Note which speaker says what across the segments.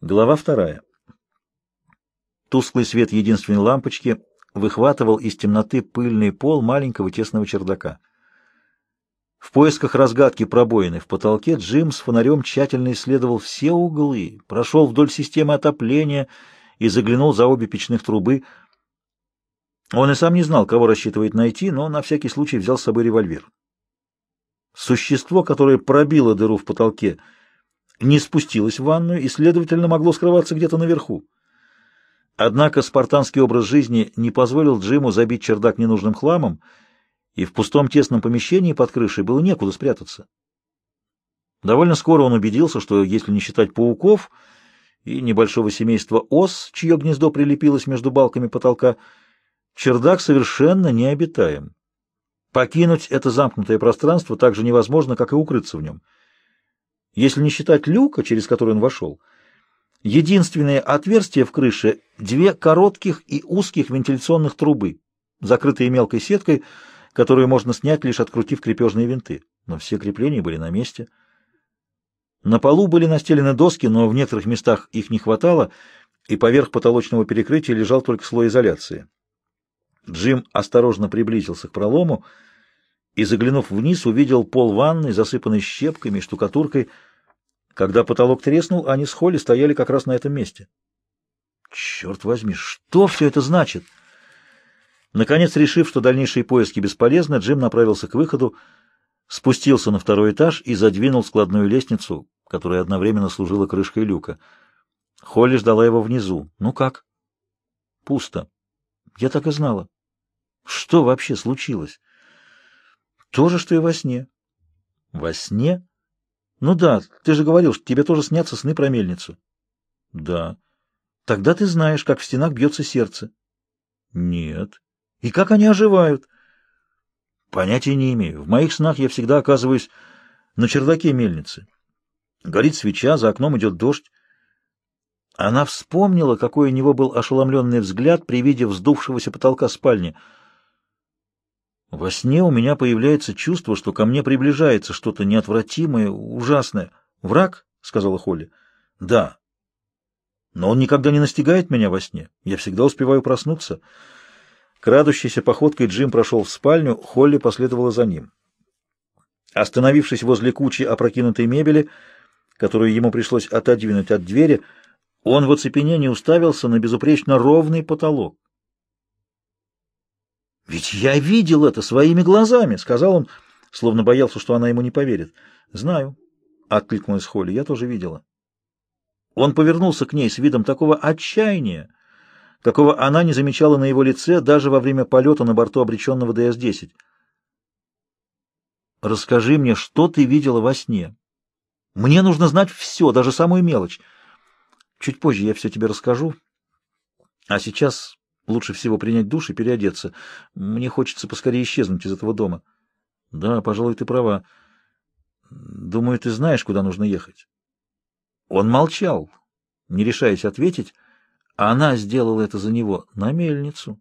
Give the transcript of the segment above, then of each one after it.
Speaker 1: Глава вторая. Тусклый свет единственной лампочки выхватывал из темноты пыльный пол маленького тесного чердака. В поисках разгадки пробоины в потолке Джим с фонарем тщательно исследовал все углы, прошел вдоль системы отопления и заглянул за обе печных трубы. Он и сам не знал, кого рассчитывает найти, но на всякий случай взял с собой револьвер. Существо, которое пробило дыру в потолке, — не спустилось в ванную и, следовательно, могло скрываться где-то наверху. Однако спартанский образ жизни не позволил Джиму забить чердак ненужным хламом, и в пустом тесном помещении под крышей было некуда спрятаться. Довольно скоро он убедился, что, если не считать пауков и небольшого семейства ос, чье гнездо прилепилось между балками потолка, чердак совершенно необитаем. Покинуть это замкнутое пространство так же невозможно, как и укрыться в нем — если не считать люка, через который он вошел. Единственное отверстие в крыше — две коротких и узких вентиляционных трубы, закрытые мелкой сеткой, которую можно снять, лишь открутив крепежные винты. Но все крепления были на месте. На полу были настелены доски, но в некоторых местах их не хватало, и поверх потолочного перекрытия лежал только слой изоляции. Джим осторожно приблизился к пролому и, заглянув вниз, увидел пол ванной, засыпанный щепками и штукатуркой, когда потолок треснул, они с Холли стояли как раз на этом месте. Черт возьми, что все это значит? Наконец, решив, что дальнейшие поиски бесполезны, Джим направился к выходу, спустился на второй этаж и задвинул складную лестницу, которая одновременно служила крышкой люка. Холли ждала его внизу. «Ну как?» «Пусто. Я так и знала. Что вообще случилось?» «То же, что и во сне». «Во сне?» Ну да, ты же говорил, что тебе тоже снятся сны про мельницу. Да. Тогда ты знаешь, как в стенах бьется сердце. Нет. И как они оживают? Понятия не имею. В моих снах я всегда оказываюсь на чердаке мельницы. Горит свеча, за окном идет дождь. Она вспомнила, какой у него был ошеломленный взгляд при виде вздувшегося потолка спальни — во сне у меня появляется чувство, что ко мне приближается что-то неотвратимое, ужасное. «Враг?» — сказала Холли. «Да. Но он никогда не настигает меня во сне. Я всегда успеваю проснуться». Крадущейся походкой Джим прошел в спальню, Холли последовала за ним. Остановившись возле кучи опрокинутой мебели, которую ему пришлось отодвинуть от двери, он в оцепенении уставился на безупречно ровный потолок. «Ведь я видел это своими глазами», — сказал он, словно боялся, что она ему не поверит. «Знаю», — откликнулась Холли, — «я тоже видела». Он повернулся к ней с видом такого отчаяния, какого она не замечала на его лице даже во время полета на борту обреченного ДС-10. «Расскажи мне, что ты видела во сне. Мне нужно знать все, даже самую мелочь. Чуть позже я все тебе расскажу. А сейчас Лучше всего принять душ и переодеться. Мне хочется поскорее исчезнуть из этого дома. Да, пожалуй, ты права. Думаю, ты знаешь, куда нужно ехать. Он молчал, не решаясь ответить, а она сделала это за него на мельницу.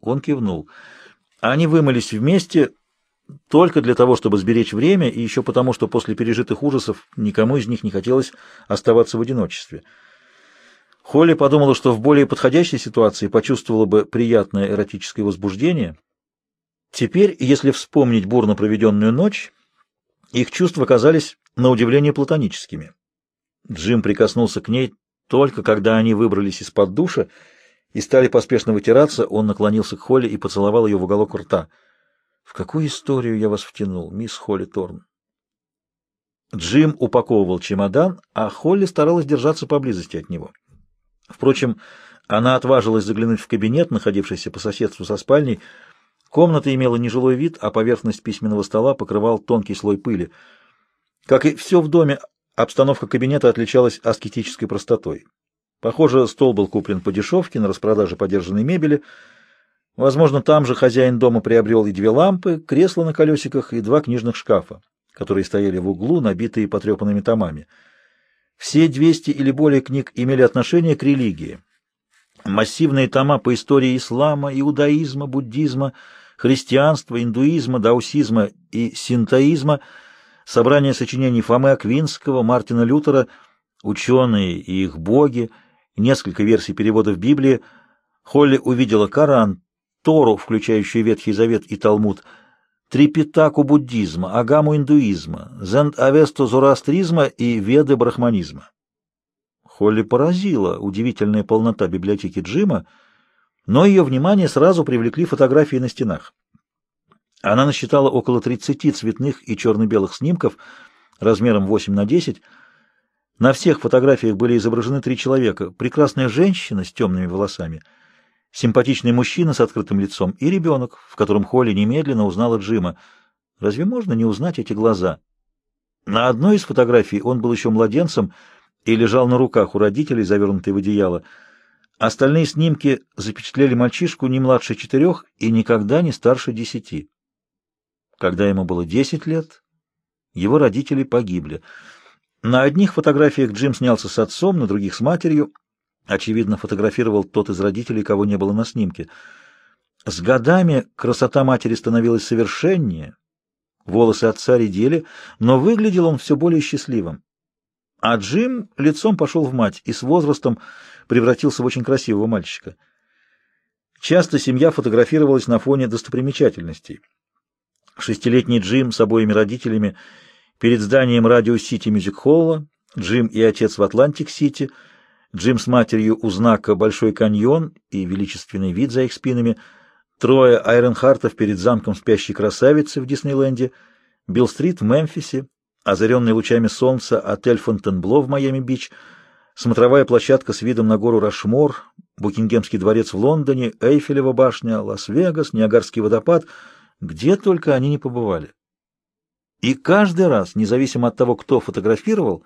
Speaker 1: Он кивнул. Они вымылись вместе только для того, чтобы сберечь время, и еще потому, что после пережитых ужасов никому из них не хотелось оставаться в одиночестве. Холли подумала, что в более подходящей ситуации почувствовала бы приятное эротическое возбуждение. Теперь, если вспомнить бурно проведенную ночь, их чувства казались на удивление платоническими. Джим прикоснулся к ней только когда они выбрались из-под душа и стали поспешно вытираться, он наклонился к Холли и поцеловал ее в уголок рта. «В какую историю я вас втянул, мисс Холли Торн?» Джим упаковывал чемодан, а Холли старалась держаться поблизости от него. Впрочем, она отважилась заглянуть в кабинет, находившийся по соседству со спальней. Комната имела нежилой вид, а поверхность письменного стола покрывал тонкий слой пыли. Как и все в доме, обстановка кабинета отличалась аскетической простотой. Похоже, стол был куплен по дешевке на распродаже подержанной мебели. Возможно, там же хозяин дома приобрел и две лампы, кресло на колесиках и два книжных шкафа, которые стояли в углу, набитые потрепанными томами. Все 200 или более книг имели отношение к религии. Массивные тома по истории ислама, иудаизма, буддизма, христианства, индуизма, даусизма и синтоизма, собрание сочинений Фомы Аквинского, Мартина Лютера, ученые и их боги, несколько версий переводов Библии, Холли увидела Коран, Тору, включающую Ветхий Завет и Талмуд, Трипитаку буддизма, Агаму индуизма, Зенд-Авесту зороастризма и Веды брахманизма. Холли поразила удивительная полнота библиотеки Джима, но ее внимание сразу привлекли фотографии на стенах. Она насчитала около 30 цветных и черно-белых снимков размером 8 на 10. На всех фотографиях были изображены три человека. Прекрасная женщина с темными волосами, симпатичный мужчина с открытым лицом и ребенок, в котором Холли немедленно узнала Джима. Разве можно не узнать эти глаза? На одной из фотографий он был еще младенцем и лежал на руках у родителей, завернутый в одеяло. Остальные снимки запечатлели мальчишку не младше четырех и никогда не старше десяти. Когда ему было 10 лет, его родители погибли. На одних фотографиях Джим снялся с отцом, на других с матерью. Очевидно, фотографировал тот из родителей, кого не было на снимке. С годами красота матери становилась совершеннее, волосы отца редели, но выглядел он все более счастливым. А Джим лицом пошел в мать и с возрастом превратился в очень красивого мальчика. Часто семья фотографировалась на фоне достопримечательностей. Шестилетний Джим с обоими родителями перед зданием Радио Сити Мюзик Холла, Джим и отец в Атлантик-Сити, Джим с матерью у знака Большой каньон и величественный вид за их спинами, трое Айронхартов перед замком спящей красавицы в Диснейленде, Бил-стрит в Мемфисе, озаренный лучами солнца отель Фонтенбло в Майами-Бич, смотровая площадка с видом на гору Рашмор, Букингемский дворец в Лондоне, Эйфелева башня, Лас-Вегас, Ниагарский водопад — где только они не побывали. И каждый раз, независимо от того, кто фотографировал,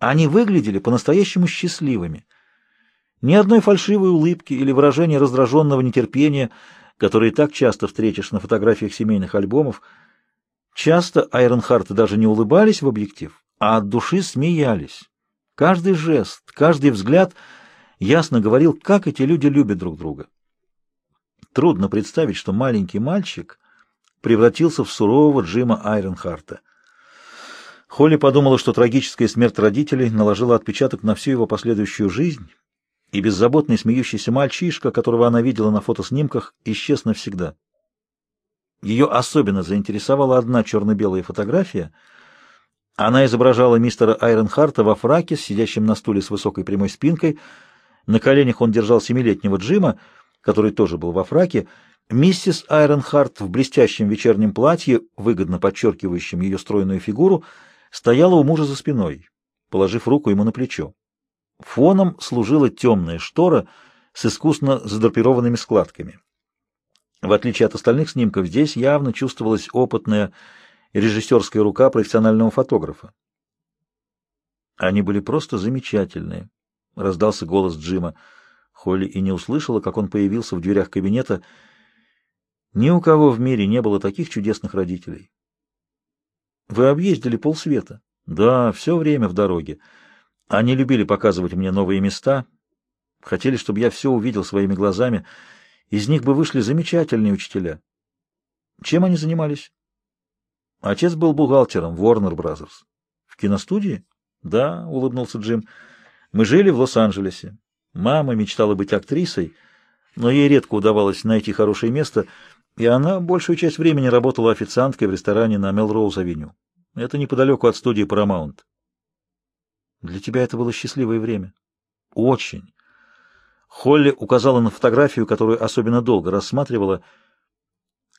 Speaker 1: они выглядели по-настоящему счастливыми. Ни одной фальшивой улыбки или выражения раздраженного нетерпения, которые так часто встретишь на фотографиях семейных альбомов. Часто Айронхарты даже не улыбались в объектив, а от души смеялись. Каждый жест, каждый взгляд ясно говорил, как эти люди любят друг друга. Трудно представить, что маленький мальчик превратился в сурового Джима Айренхарта. Холли подумала, что трагическая смерть родителей наложила отпечаток на всю его последующую жизнь, и беззаботный смеющийся мальчишка, которого она видела на фотоснимках, исчез навсегда. Ее особенно заинтересовала одна черно-белая фотография. Она изображала мистера Айренхарта во фраке, сидящем на стуле с высокой прямой спинкой. На коленях он держал семилетнего Джима, который тоже был во фраке, Миссис Айронхарт в блестящем вечернем платье, выгодно подчеркивающем ее стройную фигуру, стояла у мужа за спиной, положив руку ему на плечо. Фоном служила темная штора с искусно задрапированными складками. В отличие от остальных снимков, здесь явно чувствовалась опытная режиссерская рука профессионального фотографа. Они были просто замечательные, — раздался голос Джима. Холли и не услышала, как он появился в дверях кабинета — ни у кого в мире не было таких чудесных родителей. Вы объездили полсвета. Да, все время в дороге. Они любили показывать мне новые места, хотели, чтобы я все увидел своими глазами. Из них бы вышли замечательные учителя. Чем они занимались? Отец был бухгалтером Warner Brothers. В киностудии? Да, улыбнулся Джим. Мы жили в Лос-Анджелесе. Мама мечтала быть актрисой, но ей редко удавалось найти хорошее место — и она большую часть времени работала официанткой в ресторане на Мелроуз-авеню. Это неподалеку от студии Paramount. Для тебя это было счастливое время? Очень. Холли указала на фотографию, которую особенно долго рассматривала.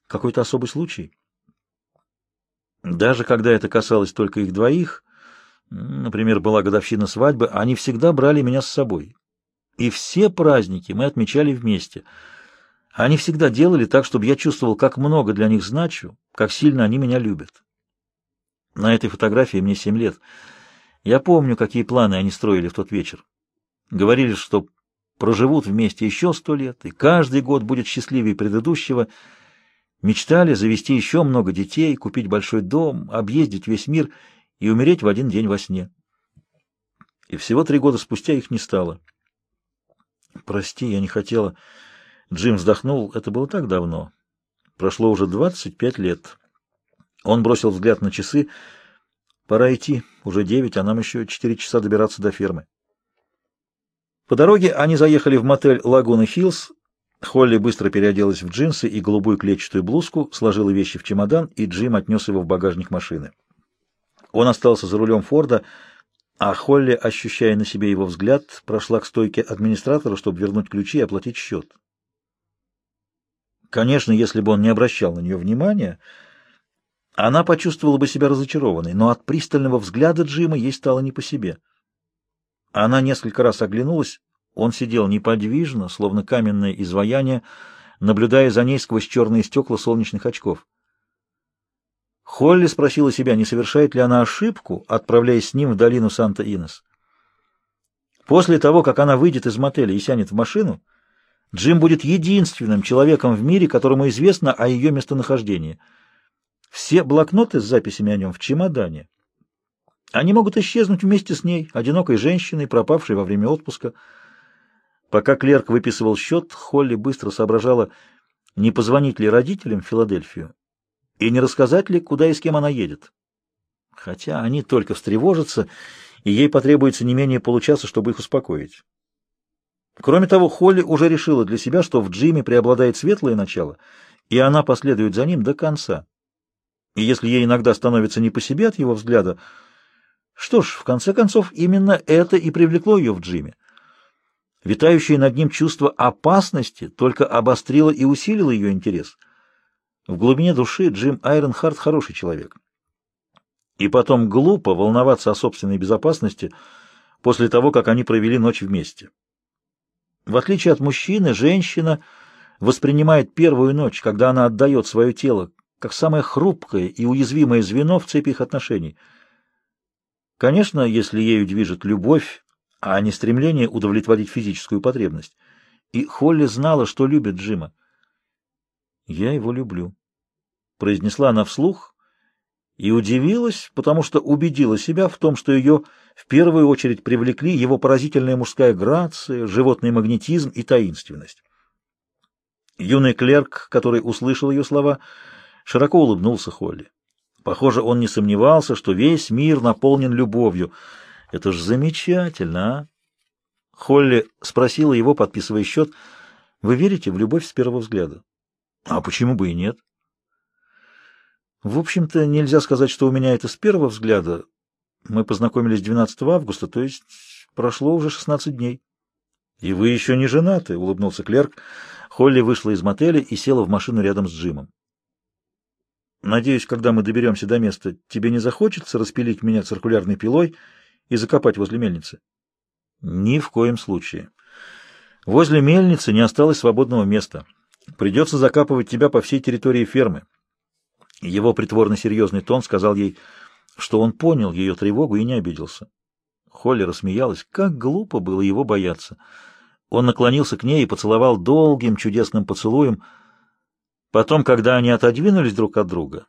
Speaker 1: Какой-то особый случай? Даже когда это касалось только их двоих, например, была годовщина свадьбы, они всегда брали меня с собой. И все праздники мы отмечали вместе — они всегда делали так, чтобы я чувствовал, как много для них значу, как сильно они меня любят. На этой фотографии мне семь лет. Я помню, какие планы они строили в тот вечер. Говорили, что проживут вместе еще сто лет, и каждый год будет счастливее предыдущего. Мечтали завести еще много детей, купить большой дом, объездить весь мир и умереть в один день во сне. И всего три года спустя их не стало. Прости, я не хотела... Джим вздохнул. Это было так давно. Прошло уже 25 лет. Он бросил взгляд на часы. Пора идти. Уже девять, а нам еще четыре часа добираться до фермы. По дороге они заехали в мотель «Лагуна Хиллз». Холли быстро переоделась в джинсы и голубую клетчатую блузку, сложила вещи в чемодан, и Джим отнес его в багажник машины. Он остался за рулем Форда, а Холли, ощущая на себе его взгляд, прошла к стойке администратора, чтобы вернуть ключи и оплатить счет. Конечно, если бы он не обращал на нее внимания, она почувствовала бы себя разочарованной, но от пристального взгляда Джима ей стало не по себе. Она несколько раз оглянулась, он сидел неподвижно, словно каменное изваяние, наблюдая за ней сквозь черные стекла солнечных очков. Холли спросила себя, не совершает ли она ошибку, отправляясь с ним в долину Санта-Инес. После того, как она выйдет из мотеля и сянет в машину, Джим будет единственным человеком в мире, которому известно о ее местонахождении. Все блокноты с записями о нем в чемодане. Они могут исчезнуть вместе с ней, одинокой женщиной, пропавшей во время отпуска. Пока клерк выписывал счет, Холли быстро соображала, не позвонить ли родителям в Филадельфию и не рассказать ли, куда и с кем она едет. Хотя они только встревожатся, и ей потребуется не менее получаса, чтобы их успокоить. Кроме того, Холли уже решила для себя, что в Джиме преобладает светлое начало, и она последует за ним до конца. И если ей иногда становится не по себе от его взгляда, что ж, в конце концов, именно это и привлекло ее в Джиме. Витающее над ним чувство опасности только обострило и усилило ее интерес — в глубине души Джим Айронхарт хороший человек. И потом глупо волноваться о собственной безопасности после того, как они провели ночь вместе. В отличие от мужчины, женщина воспринимает первую ночь, когда она отдает свое тело, как самое хрупкое и уязвимое звено в цепи их отношений. Конечно, если ею движет любовь, а не стремление удовлетворить физическую потребность. И Холли знала, что любит Джима. «Я его люблю», — произнесла она вслух и удивилась, потому что убедила себя в том, что ее в первую очередь привлекли его поразительная мужская грация, животный магнетизм и таинственность. Юный клерк, который услышал ее слова, широко улыбнулся Холли. Похоже, он не сомневался, что весь мир наполнен любовью. Это ж замечательно, а? Холли спросила его, подписывая счет, «Вы верите в любовь с первого взгляда?» А почему бы и нет? В общем-то, нельзя сказать, что у меня это с первого взгляда. Мы познакомились 12 августа, то есть прошло уже 16 дней. И вы еще не женаты, улыбнулся клерк. Холли вышла из мотеля и села в машину рядом с Джимом. Надеюсь, когда мы доберемся до места, тебе не захочется распилить меня циркулярной пилой и закопать возле мельницы? Ни в коем случае. Возле мельницы не осталось свободного места. Придется закапывать тебя по всей территории фермы. Его притворно серьезный тон сказал ей, что он понял ее тревогу и не обиделся. Холли рассмеялась. Как глупо было его бояться. Он наклонился к ней и поцеловал долгим чудесным поцелуем. Потом, когда они отодвинулись друг от друга,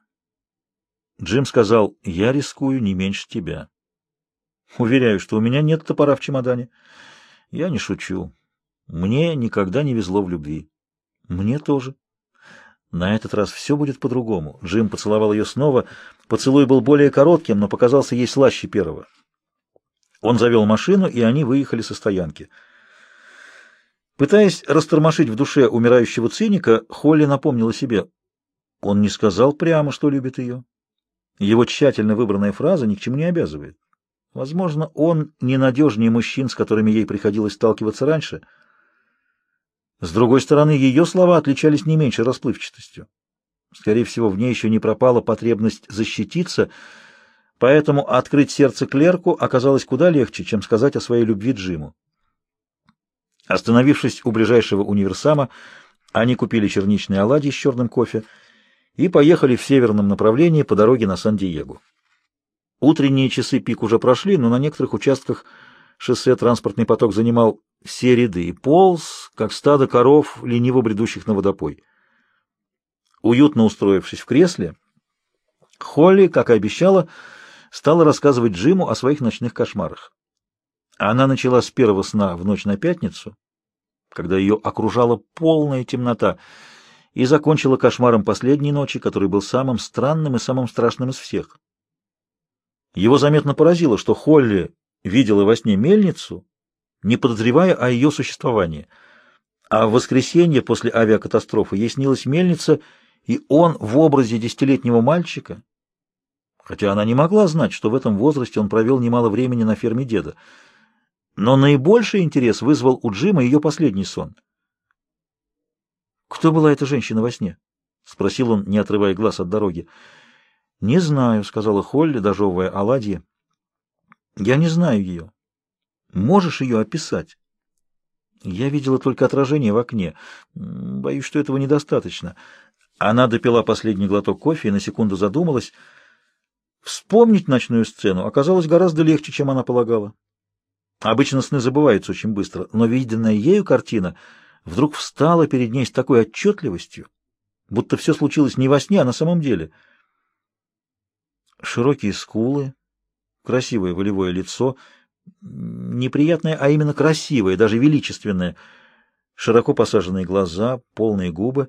Speaker 1: Джим сказал, «Я рискую не меньше тебя». «Уверяю, что у меня нет топора в чемодане». «Я не шучу. Мне никогда не везло в любви». Мне тоже. На этот раз все будет по-другому. Джим поцеловал ее снова. Поцелуй был более коротким, но показался ей слаще первого. Он завел машину, и они выехали со стоянки. Пытаясь растормошить в душе умирающего циника, Холли напомнила себе. Он не сказал прямо, что любит ее. Его тщательно выбранная фраза ни к чему не обязывает. Возможно, он ненадежнее мужчин, с которыми ей приходилось сталкиваться раньше — с другой стороны, ее слова отличались не меньшей расплывчатостью. Скорее всего, в ней еще не пропала потребность защититься, поэтому открыть сердце клерку оказалось куда легче, чем сказать о своей любви Джиму. Остановившись у ближайшего универсама, они купили черничные оладьи с черным кофе и поехали в северном направлении по дороге на Сан-Диего. Утренние часы пик уже прошли, но на некоторых участках шоссе транспортный поток занимал все ряды и полз, как стадо коров, лениво бредущих на водопой. Уютно устроившись в кресле, Холли, как и обещала, стала рассказывать Джиму о своих ночных кошмарах. Она начала с первого сна в ночь на пятницу, когда ее окружала полная темнота, и закончила кошмаром последней ночи, который был самым странным и самым страшным из всех. Его заметно поразило, что Холли видела во сне мельницу, не подозревая о ее существовании. А в воскресенье после авиакатастрофы ей снилась мельница, и он в образе десятилетнего мальчика, хотя она не могла знать, что в этом возрасте он провел немало времени на ферме деда. Но наибольший интерес вызвал у Джима ее последний сон. «Кто была эта женщина во сне?» — спросил он, не отрывая глаз от дороги. «Не знаю», — сказала Холли, дожевывая оладьи. «Я не знаю ее. Можешь ее описать?» «Я видела только отражение в окне. Боюсь, что этого недостаточно». Она допила последний глоток кофе и на секунду задумалась. Вспомнить ночную сцену оказалось гораздо легче, чем она полагала. Обычно сны забываются очень быстро, но виденная ею картина вдруг встала перед ней с такой отчетливостью, будто все случилось не во сне, а на самом деле. Широкие скулы, красивое волевое лицо, неприятное, а именно красивое, даже величественное, широко посаженные глаза, полные губы,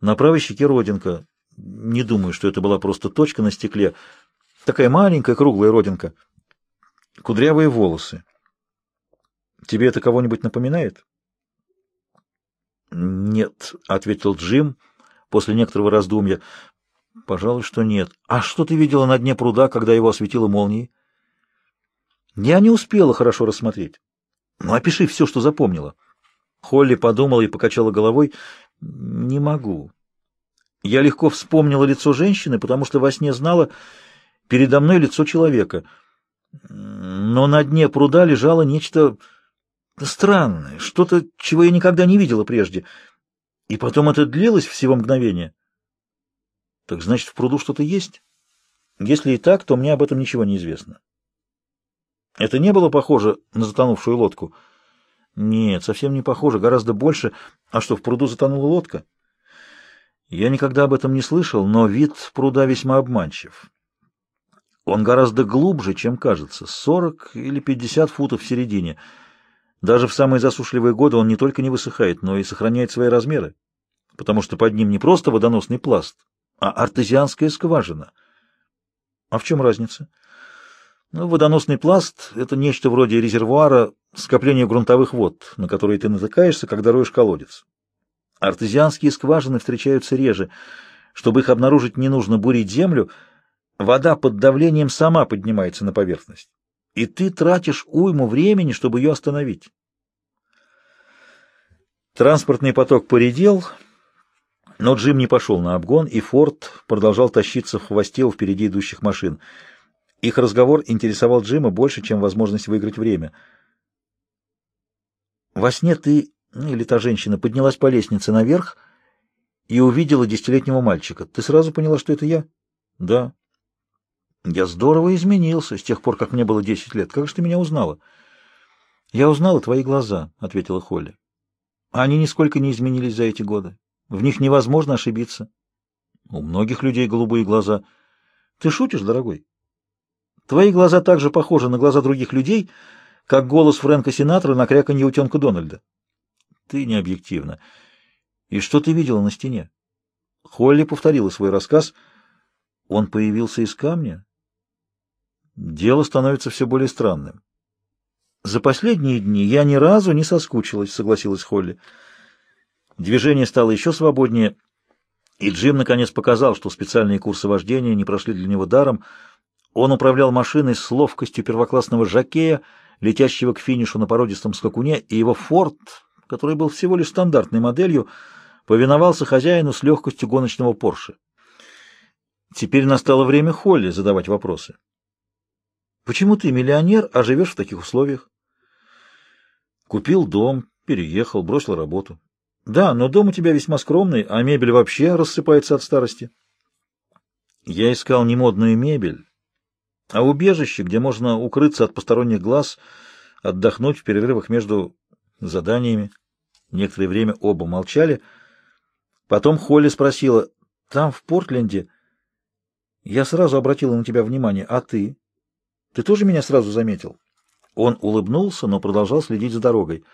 Speaker 1: на правой щеке родинка. Не думаю, что это была просто точка на стекле, такая маленькая круглая родинка. Кудрявые волосы. Тебе это кого-нибудь напоминает? Нет, ответил Джим после некоторого раздумья. Пожалуй, что нет. А что ты видела на дне пруда, когда его осветила молнией? Я не успела хорошо рассмотреть. Ну, опиши все, что запомнила. Холли подумала и покачала головой. Не могу. Я легко вспомнила лицо женщины, потому что во сне знала передо мной лицо человека. Но на дне пруда лежало нечто странное, что-то, чего я никогда не видела прежде. И потом это длилось всего мгновение. Так значит, в пруду что-то есть? Если и так, то мне об этом ничего не известно. Это не было похоже на затонувшую лодку? Нет, совсем не похоже, гораздо больше. А что, в пруду затонула лодка? Я никогда об этом не слышал, но вид пруда весьма обманчив. Он гораздо глубже, чем кажется, 40 или 50 футов в середине — даже в самые засушливые годы он не только не высыхает, но и сохраняет свои размеры, потому что под ним не просто водоносный пласт, а артезианская скважина. А в чем разница? Ну, водоносный пласт — это нечто вроде резервуара скопления грунтовых вод, на которые ты натыкаешься, когда роешь колодец. Артезианские скважины встречаются реже. Чтобы их обнаружить, не нужно бурить землю, вода под давлением сама поднимается на поверхность и ты тратишь уйму времени, чтобы ее остановить. Транспортный поток поредел, но Джим не пошел на обгон, и Форд продолжал тащиться в хвосте у впереди идущих машин. Их разговор интересовал Джима больше, чем возможность выиграть время. «Во сне ты, ну, или та женщина, поднялась по лестнице наверх и увидела десятилетнего мальчика. Ты сразу поняла, что это я?» «Да». Я здорово изменился с тех пор, как мне было десять лет. Как же ты меня узнала? Я узнала твои глаза, ответила Холли. Они нисколько не изменились за эти годы. В них невозможно ошибиться. У многих людей голубые глаза. Ты шутишь, дорогой? Твои глаза так же похожи на глаза других людей, как голос Фрэнка Синатра на кряканье утенка Дональда. Ты не объективна. И что ты видела на стене? Холли повторила свой рассказ. Он появился из камня? Дело становится все более странным. «За последние дни я ни разу не соскучилась», — согласилась Холли. Движение стало еще свободнее, и Джим наконец показал, что специальные курсы вождения не прошли для него даром. Он управлял машиной с ловкостью первоклассного жакея, летящего к финишу на породистом скакуне, и его «Форд», который был всего лишь стандартной моделью, повиновался хозяину с легкостью гоночного Порше. Теперь настало время Холли задавать вопросы. Почему ты миллионер, а живешь в таких условиях? Купил дом, переехал, бросил работу. Да, но дом у тебя весьма скромный, а мебель вообще рассыпается от старости. Я искал не модную мебель, а убежище, где можно укрыться от посторонних глаз, отдохнуть в перерывах между заданиями. Некоторое время оба молчали. Потом Холли спросила, «Там, в Портленде, я сразу обратила на тебя внимание, а ты?» Ты тоже меня сразу заметил?» Он улыбнулся, но продолжал следить за дорогой.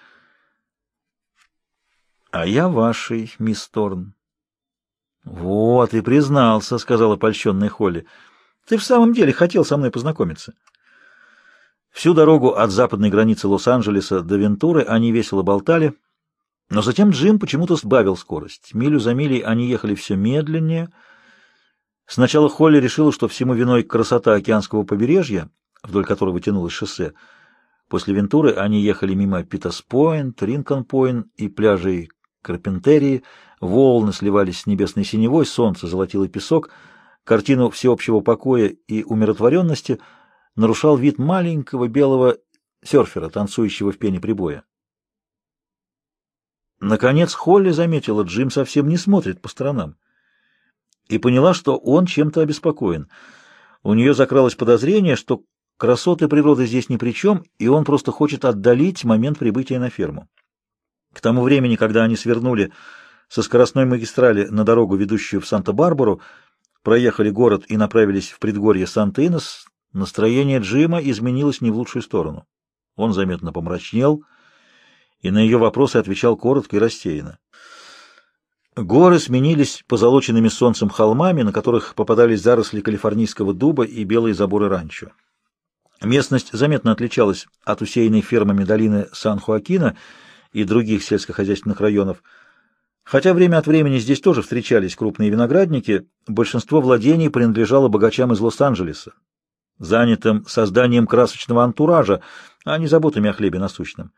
Speaker 1: «А я вашей, мисс Торн». «Вот и признался», — сказала польщенная Холли. Ты в самом деле хотел со мной познакомиться. Всю дорогу от западной границы Лос-Анджелеса до Вентуры они весело болтали, но затем Джим почему-то сбавил скорость. Милю за милей они ехали все медленнее. Сначала Холли решила, что всему виной красота океанского побережья, вдоль которого тянулось шоссе. После Вентуры они ехали мимо Питас-Пойнт, Ринкон-Пойнт и пляжей Карпентерии. Волны сливались с небесной синевой, солнце золотило песок. Картину всеобщего покоя и умиротворенности нарушал вид маленького белого серфера, танцующего в пене прибоя. Наконец Холли заметила, Джим совсем не смотрит по сторонам и поняла, что он чем-то обеспокоен. У нее закралось подозрение, что красоты природы здесь ни при чем, и он просто хочет отдалить момент прибытия на ферму. К тому времени, когда они свернули со скоростной магистрали на дорогу, ведущую в Санта-Барбару, проехали город и направились в предгорье Санта-Инес, настроение Джима изменилось не в лучшую сторону. Он заметно помрачнел и на ее вопросы отвечал коротко и рассеянно. Горы сменились позолоченными солнцем холмами, на которых попадались заросли калифорнийского дуба и белые заборы ранчо. Местность заметно отличалась от усеянной фермами долины Сан-Хуакина и других сельскохозяйственных районов. Хотя время от времени здесь тоже встречались крупные виноградники, большинство владений принадлежало богачам из Лос-Анджелеса, занятым созданием красочного антуража, а не заботами о хлебе насущном.